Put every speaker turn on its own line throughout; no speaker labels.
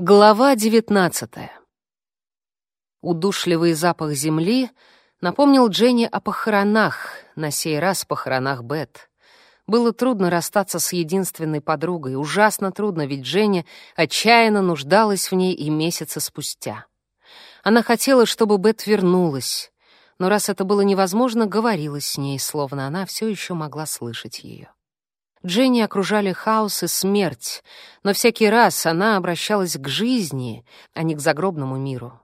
Глава девятнадцатая. Удушливый запах земли напомнил Дженни о похоронах, на сей раз похоронах Бет. Было трудно расстаться с единственной подругой, ужасно трудно, ведь Дженни отчаянно нуждалась в ней и месяцы спустя. Она хотела, чтобы Бет вернулась, но раз это было невозможно, говорила с ней, словно она все еще могла слышать ее. Дженни окружали хаос и смерть, но всякий раз она обращалась к жизни, а не к загробному миру.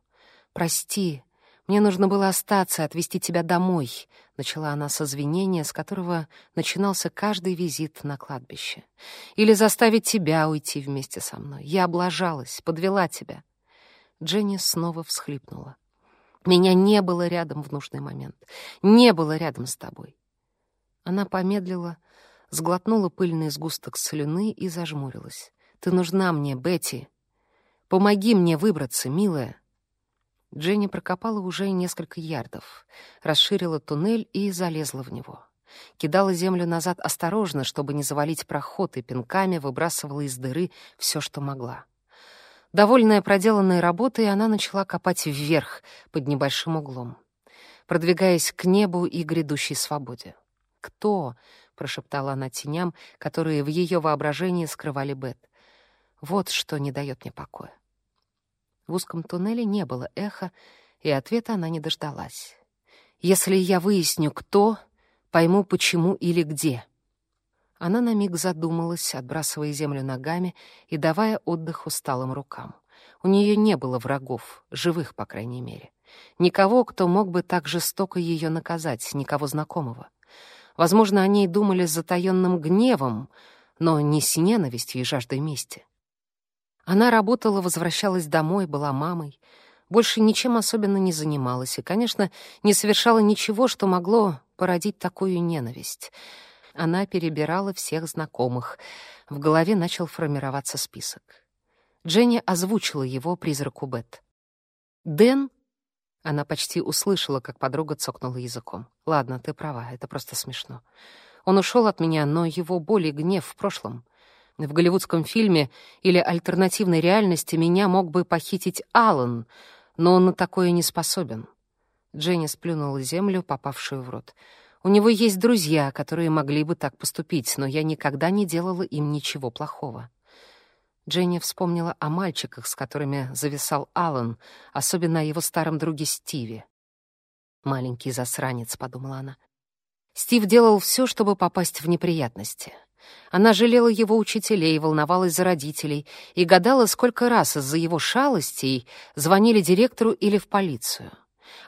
«Прости, мне нужно было остаться отвезти тебя домой», — начала она с извинения, с которого начинался каждый визит на кладбище. «Или заставить тебя уйти вместе со мной. Я облажалась, подвела тебя». Дженни снова всхлипнула. «Меня не было рядом в нужный момент. Не было рядом с тобой». Она помедлила, — сглотнула пыльный сгусток слюны и зажмурилась. «Ты нужна мне, Бетти! Помоги мне выбраться, милая!» Дженни прокопала уже несколько ярдов, расширила туннель и залезла в него. Кидала землю назад осторожно, чтобы не завалить проход, и пинками выбрасывала из дыры все, что могла. Довольная проделанной работой, она начала копать вверх, под небольшим углом, продвигаясь к небу и грядущей свободе. Кто, — прошептала она теням, которые в ее воображении скрывали Бет. «Вот что не дает мне покоя». В узком туннеле не было эха, и ответа она не дождалась. «Если я выясню, кто, пойму, почему или где». Она на миг задумалась, отбрасывая землю ногами и давая отдых усталым рукам. У нее не было врагов, живых, по крайней мере. Никого, кто мог бы так жестоко ее наказать, никого знакомого. Возможно, о ней думали с затаённым гневом, но не с ненавистью и жаждой мести. Она работала, возвращалась домой, была мамой, больше ничем особенно не занималась и, конечно, не совершала ничего, что могло породить такую ненависть. Она перебирала всех знакомых. В голове начал формироваться список. Дженни озвучила его призраку Бет. Дэн она почти услышала, как подруга цокнула языком. «Ладно, ты права, это просто смешно. Он ушел от меня, но его боль и гнев в прошлом. В голливудском фильме или альтернативной реальности меня мог бы похитить Алан, но он на такое не способен». Дженни сплюнула землю, попавшую в рот. «У него есть друзья, которые могли бы так поступить, но я никогда не делала им ничего плохого». Дженни вспомнила о мальчиках, с которыми зависал Алан, особенно о его старом друге Стиве. «Маленький засранец», — подумала она. Стив делал все, чтобы попасть в неприятности. Она жалела его учителей, волновалась за родителей и гадала, сколько раз из-за его шалостей звонили директору или в полицию.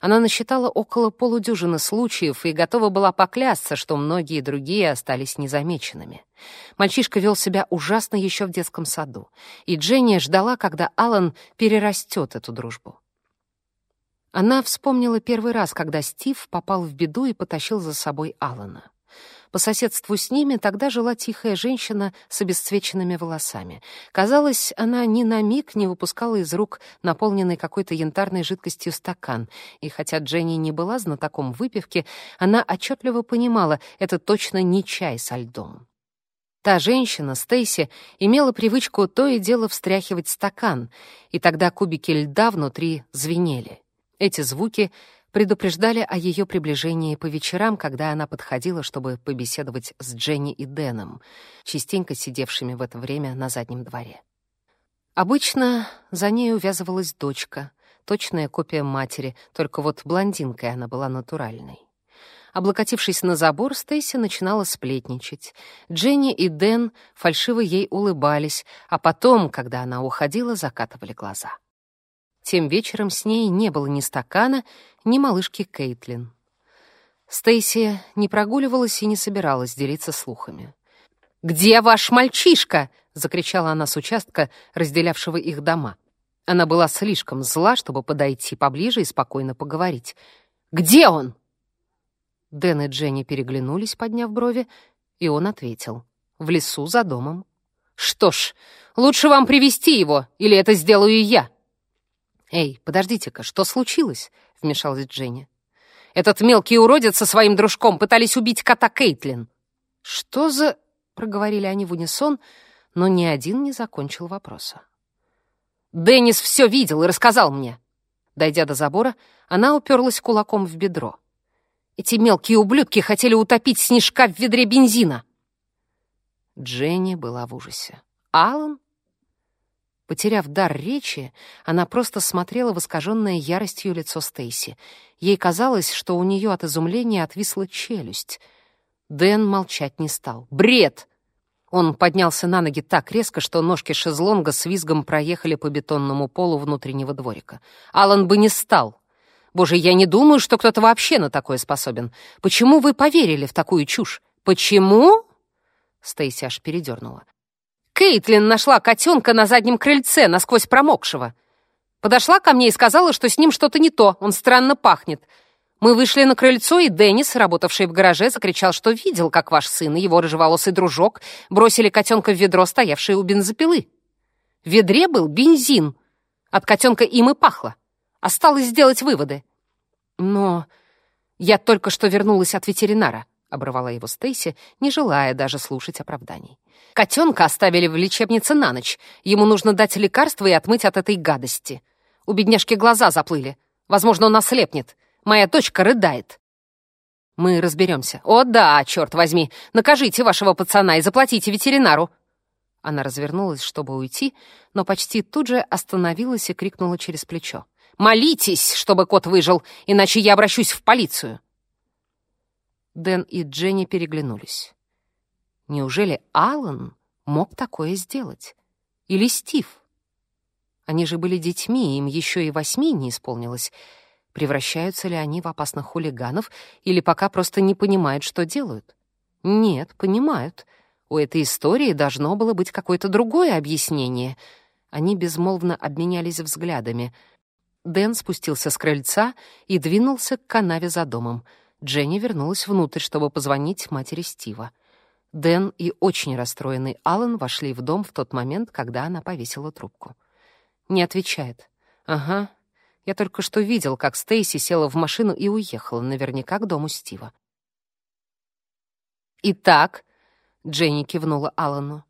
Она насчитала около полудюжины случаев и готова была поклясться, что многие другие остались незамеченными. Мальчишка вел себя ужасно еще в детском саду, и Дженни ждала, когда Алан перерастет эту дружбу. Она вспомнила первый раз, когда Стив попал в беду и потащил за собой Алана. По соседству с ними тогда жила тихая женщина с обесцвеченными волосами. Казалось, она ни на миг не выпускала из рук наполненный какой-то янтарной жидкостью стакан. И хотя Дженни не была знатоком выпивки, она отчетливо понимала, это точно не чай со льдом. Та женщина, Стейси, имела привычку то и дело встряхивать стакан, и тогда кубики льда внутри звенели. Эти звуки предупреждали о ее приближении по вечерам, когда она подходила, чтобы побеседовать с Дженни и Дэном, частенько сидевшими в это время на заднем дворе. Обычно за ней увязывалась дочка, точная копия матери, только вот блондинкой она была натуральной. Облокотившись на забор, Стейси начинала сплетничать. Дженни и Дэн фальшиво ей улыбались, а потом, когда она уходила, закатывали глаза. Тем вечером с ней не было ни стакана, ни малышки Кейтлин. Стейси не прогуливалась и не собиралась делиться слухами. «Где ваш мальчишка?» — закричала она с участка, разделявшего их дома. Она была слишком зла, чтобы подойти поближе и спокойно поговорить. «Где он?» Дэн и Дженни переглянулись, подняв брови, и он ответил. «В лесу за домом». «Что ж, лучше вам привести его, или это сделаю я!» «Эй, подождите-ка, что случилось?» — вмешалась Дженни. «Этот мелкий уродец со своим дружком пытались убить кота Кейтлин». «Что за...» — проговорили они в унисон, но ни один не закончил вопроса. Деннис все видел и рассказал мне. Дойдя до забора, она уперлась кулаком в бедро. Эти мелкие ублюдки хотели утопить снежка в ведре бензина. Дженни была в ужасе. Алан? Потеряв дар речи, она просто смотрела в искаженное яростью лицо Стейси. Ей казалось, что у нее от изумления отвисла челюсть. Дэн молчать не стал. «Бред!» Он поднялся на ноги так резко, что ножки шезлонга с визгом проехали по бетонному полу внутреннего дворика. Алан бы не стал. Боже, я не думаю, что кто-то вообще на такое способен. Почему вы поверили в такую чушь? Почему? Стейси аж передернула. Кейтлин нашла котенка на заднем крыльце, насквозь промокшего. Подошла ко мне и сказала, что с ним что-то не то, он странно пахнет. Мы вышли на крыльцо, и Деннис, работавший в гараже, закричал, что видел, как ваш сын и его рыжеволосый дружок бросили котенка в ведро, стоявшее у бензопилы. В ведре был бензин. От котенка им и пахло. Осталось сделать выводы. Но я только что вернулась от ветеринара, оборвала его Стейси, не желая даже слушать оправданий. Котенка оставили в лечебнице на ночь. Ему нужно дать лекарство и отмыть от этой гадости. У бедняжки глаза заплыли. Возможно, он ослепнет. Моя дочка рыдает. Мы разберемся. О да, черт возьми, накажите вашего пацана и заплатите ветеринару. Она развернулась, чтобы уйти, но почти тут же остановилась и крикнула через плечо. «Молитесь, чтобы кот выжил, иначе я обращусь в полицию!» Дэн и Дженни переглянулись. Неужели Алан мог такое сделать? Или Стив? Они же были детьми, им еще и восьми не исполнилось. Превращаются ли они в опасных хулиганов или пока просто не понимают, что делают? Нет, понимают. У этой истории должно было быть какое-то другое объяснение. Они безмолвно обменялись взглядами. Дэн спустился с крыльца и двинулся к канаве за домом. Дженни вернулась внутрь, чтобы позвонить матери Стива. Дэн и очень расстроенный Алан вошли в дом в тот момент, когда она повесила трубку. Не отвечает. Ага. Я только что видел, как Стейси села в машину и уехала, наверняка к дому Стива. Итак, Дженни кивнула Алану.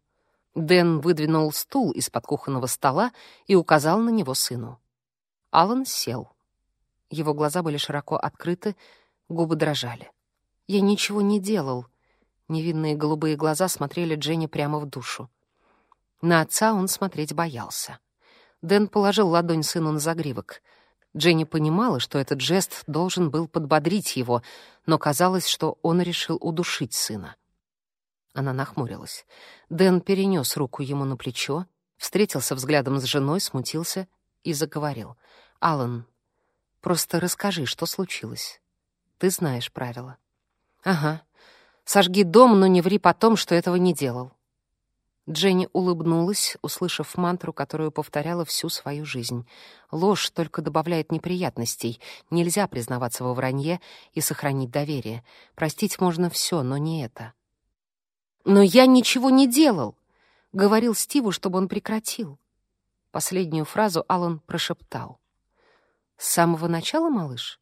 Дэн выдвинул стул из-под кухонного стола и указал на него сыну. Алан сел. Его глаза были широко открыты, губы дрожали. «Я ничего не делал», Невинные голубые глаза смотрели Дженни прямо в душу. На отца он смотреть боялся. Дэн положил ладонь сыну на загривок. Дженни понимала, что этот жест должен был подбодрить его, но казалось, что он решил удушить сына. Она нахмурилась. Дэн перенес руку ему на плечо, встретился взглядом с женой, смутился и заговорил. «Алан, просто расскажи, что случилось. Ты знаешь правила». «Ага», Сожги дом, но не ври потом, что этого не делал». Дженни улыбнулась, услышав мантру, которую повторяла всю свою жизнь. Ложь только добавляет неприятностей. Нельзя признаваться во вранье и сохранить доверие. Простить можно все, но не это. «Но я ничего не делал!» — говорил Стиву, чтобы он прекратил. Последнюю фразу Алан прошептал. «С самого начала, малыш?»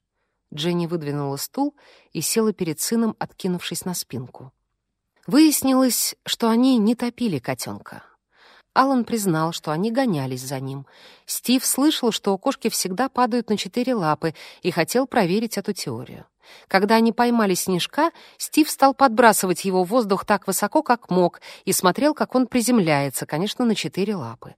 Дженни выдвинула стул и села перед сыном, откинувшись на спинку. Выяснилось, что они не топили котенка. Алан признал, что они гонялись за ним. Стив слышал, что кошки всегда падают на четыре лапы, и хотел проверить эту теорию. Когда они поймали снежка, Стив стал подбрасывать его в воздух так высоко, как мог, и смотрел, как он приземляется, конечно, на четыре лапы.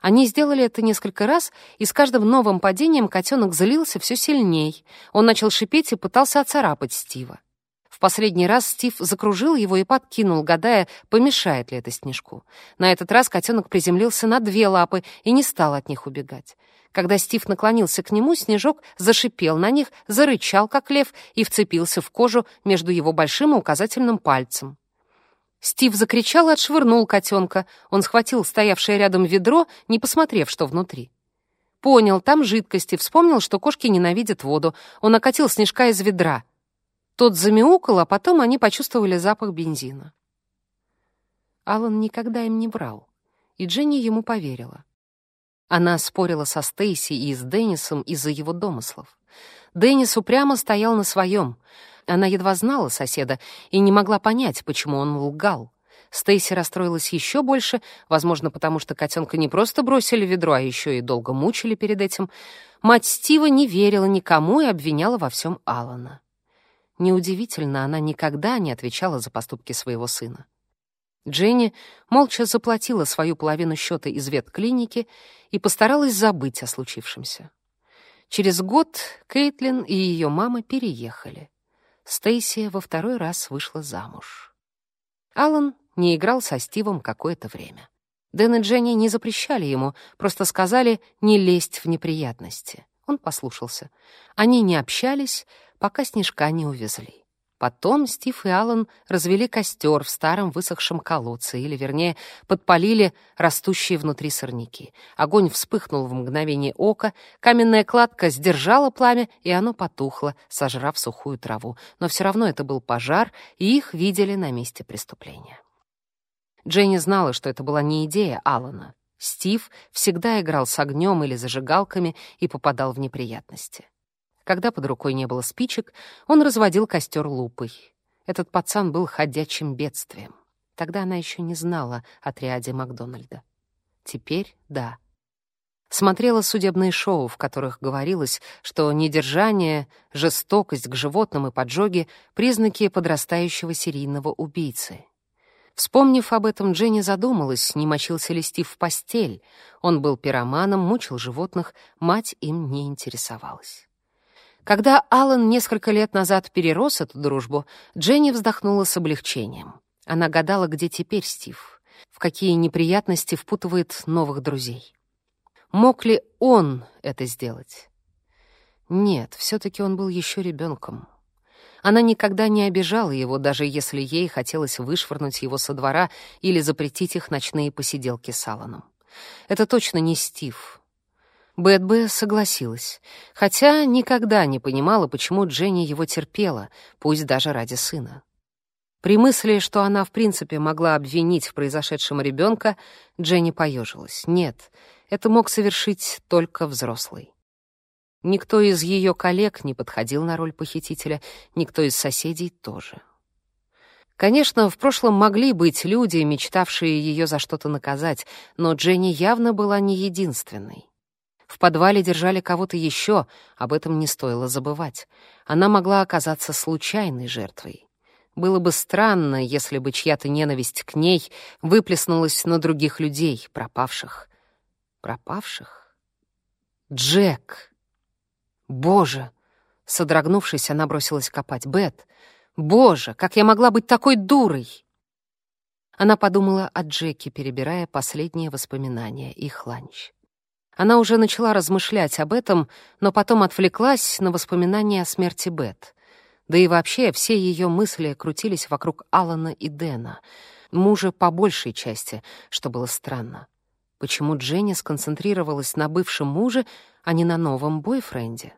Они сделали это несколько раз, и с каждым новым падением котенок злился все сильней. Он начал шипеть и пытался оцарапать Стива. В последний раз Стив закружил его и подкинул, гадая, помешает ли это снежку. На этот раз котенок приземлился на две лапы и не стал от них убегать. Когда Стив наклонился к нему, снежок зашипел на них, зарычал, как лев, и вцепился в кожу между его большим и указательным пальцем. Стив закричал и отшвырнул котенка. Он схватил стоявшее рядом ведро, не посмотрев, что внутри. Понял, там жидкости, вспомнил, что кошки ненавидят воду. Он окатил снежка из ведра. Тот замяукал, а потом они почувствовали запах бензина. Алан никогда им не врал, и Дженни ему поверила. Она спорила со Стейси и с Деннисом из-за его домыслов. Деннис упрямо стоял на своем. Она едва знала соседа и не могла понять, почему он лгал. Стейси расстроилась еще больше, возможно, потому что котенка не просто бросили в ведро, а еще и долго мучили перед этим. Мать Стива не верила никому и обвиняла во всем Алана. Неудивительно, она никогда не отвечала за поступки своего сына. Дженни молча заплатила свою половину счета из ветклиники и постаралась забыть о случившемся. Через год Кейтлин и ее мама переехали. Стейси во второй раз вышла замуж. Алан не играл со Стивом какое-то время. Дэн и Дженни не запрещали ему, просто сказали не лезть в неприятности. Он послушался. Они не общались, пока снежка не увезли. Потом Стив и Аллан развели костер в старом высохшем колодце, или, вернее, подпалили растущие внутри сорняки. Огонь вспыхнул в мгновение ока, каменная кладка сдержала пламя, и оно потухло, сожрав сухую траву. Но все равно это был пожар, и их видели на месте преступления. Дженни знала, что это была не идея Аллана. Стив всегда играл с огнем или зажигалками и попадал в неприятности. Когда под рукой не было спичек, он разводил костер лупой. Этот пацан был ходячим бедствием. Тогда она еще не знала о триаде Макдональда. Теперь — да. Смотрела судебные шоу, в которых говорилось, что недержание, жестокость к животным и поджоги — признаки подрастающего серийного убийцы. Вспомнив об этом, Дженни задумалась, не мочился ли Стив в постель. Он был пироманом, мучил животных, мать им не интересовалась. Когда Алан несколько лет назад перерос эту дружбу, Дженни вздохнула с облегчением. Она гадала, где теперь Стив, в какие неприятности впутывает новых друзей. Мог ли он это сделать? Нет, все-таки он был еще ребенком. Она никогда не обижала его, даже если ей хотелось вышвырнуть его со двора или запретить их ночные посиделки с Алланом. Это точно не Стив, Бэтбе согласилась, хотя никогда не понимала, почему Дженни его терпела, пусть даже ради сына. При мысли, что она в принципе могла обвинить в произошедшем ребенка, Дженни поежилась. Нет, это мог совершить только взрослый. Никто из ее коллег не подходил на роль похитителя, никто из соседей тоже. Конечно, в прошлом могли быть люди, мечтавшие ее за что-то наказать, но Дженни явно была не единственной. В подвале держали кого-то еще, об этом не стоило забывать. Она могла оказаться случайной жертвой. Было бы странно, если бы чья-то ненависть к ней выплеснулась на других людей, пропавших. Пропавших? Джек! Боже! Содрогнувшись, она бросилась копать. Бет! Боже, как я могла быть такой дурой! Она подумала о Джеке, перебирая последние воспоминания, их ланч. Она уже начала размышлять об этом, но потом отвлеклась на воспоминания о смерти Бет. Да и вообще все ее мысли крутились вокруг Алана и Дэна, мужа по большей части, что было странно. Почему Дженни сконцентрировалась на бывшем муже, а не на новом бойфренде?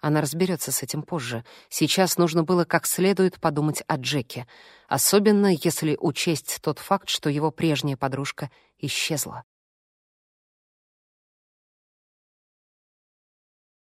Она разберется с этим позже. Сейчас нужно было как следует подумать о Джеке, особенно если учесть тот факт, что его прежняя подружка исчезла.